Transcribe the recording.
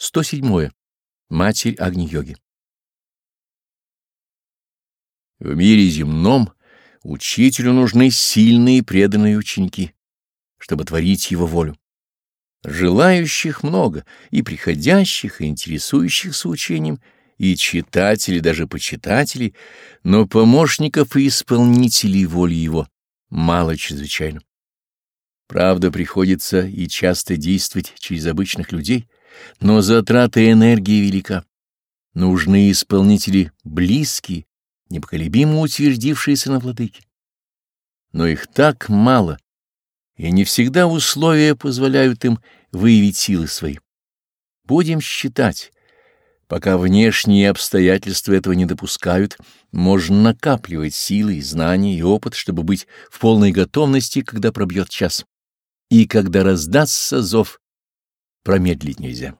107. Матерь Агни-йоги. В мире земном учителю нужны сильные преданные ученики, чтобы творить его волю. Желающих много, и приходящих, и интересующихся учением, и читателей, даже почитателей, но помощников и исполнителей воли его мало чрезвычайно. Правда, приходится и часто действовать через обычных людей — но затрата энергии велика. Нужны исполнители близкие, непоколебимо утвердившиеся на владыке. Но их так мало, и не всегда условия позволяют им выявить силы свои. Будем считать, пока внешние обстоятельства этого не допускают, можно накапливать силы, знания и опыт, чтобы быть в полной готовности, когда пробьет час. И когда раздастся зов, промедлить нельзя.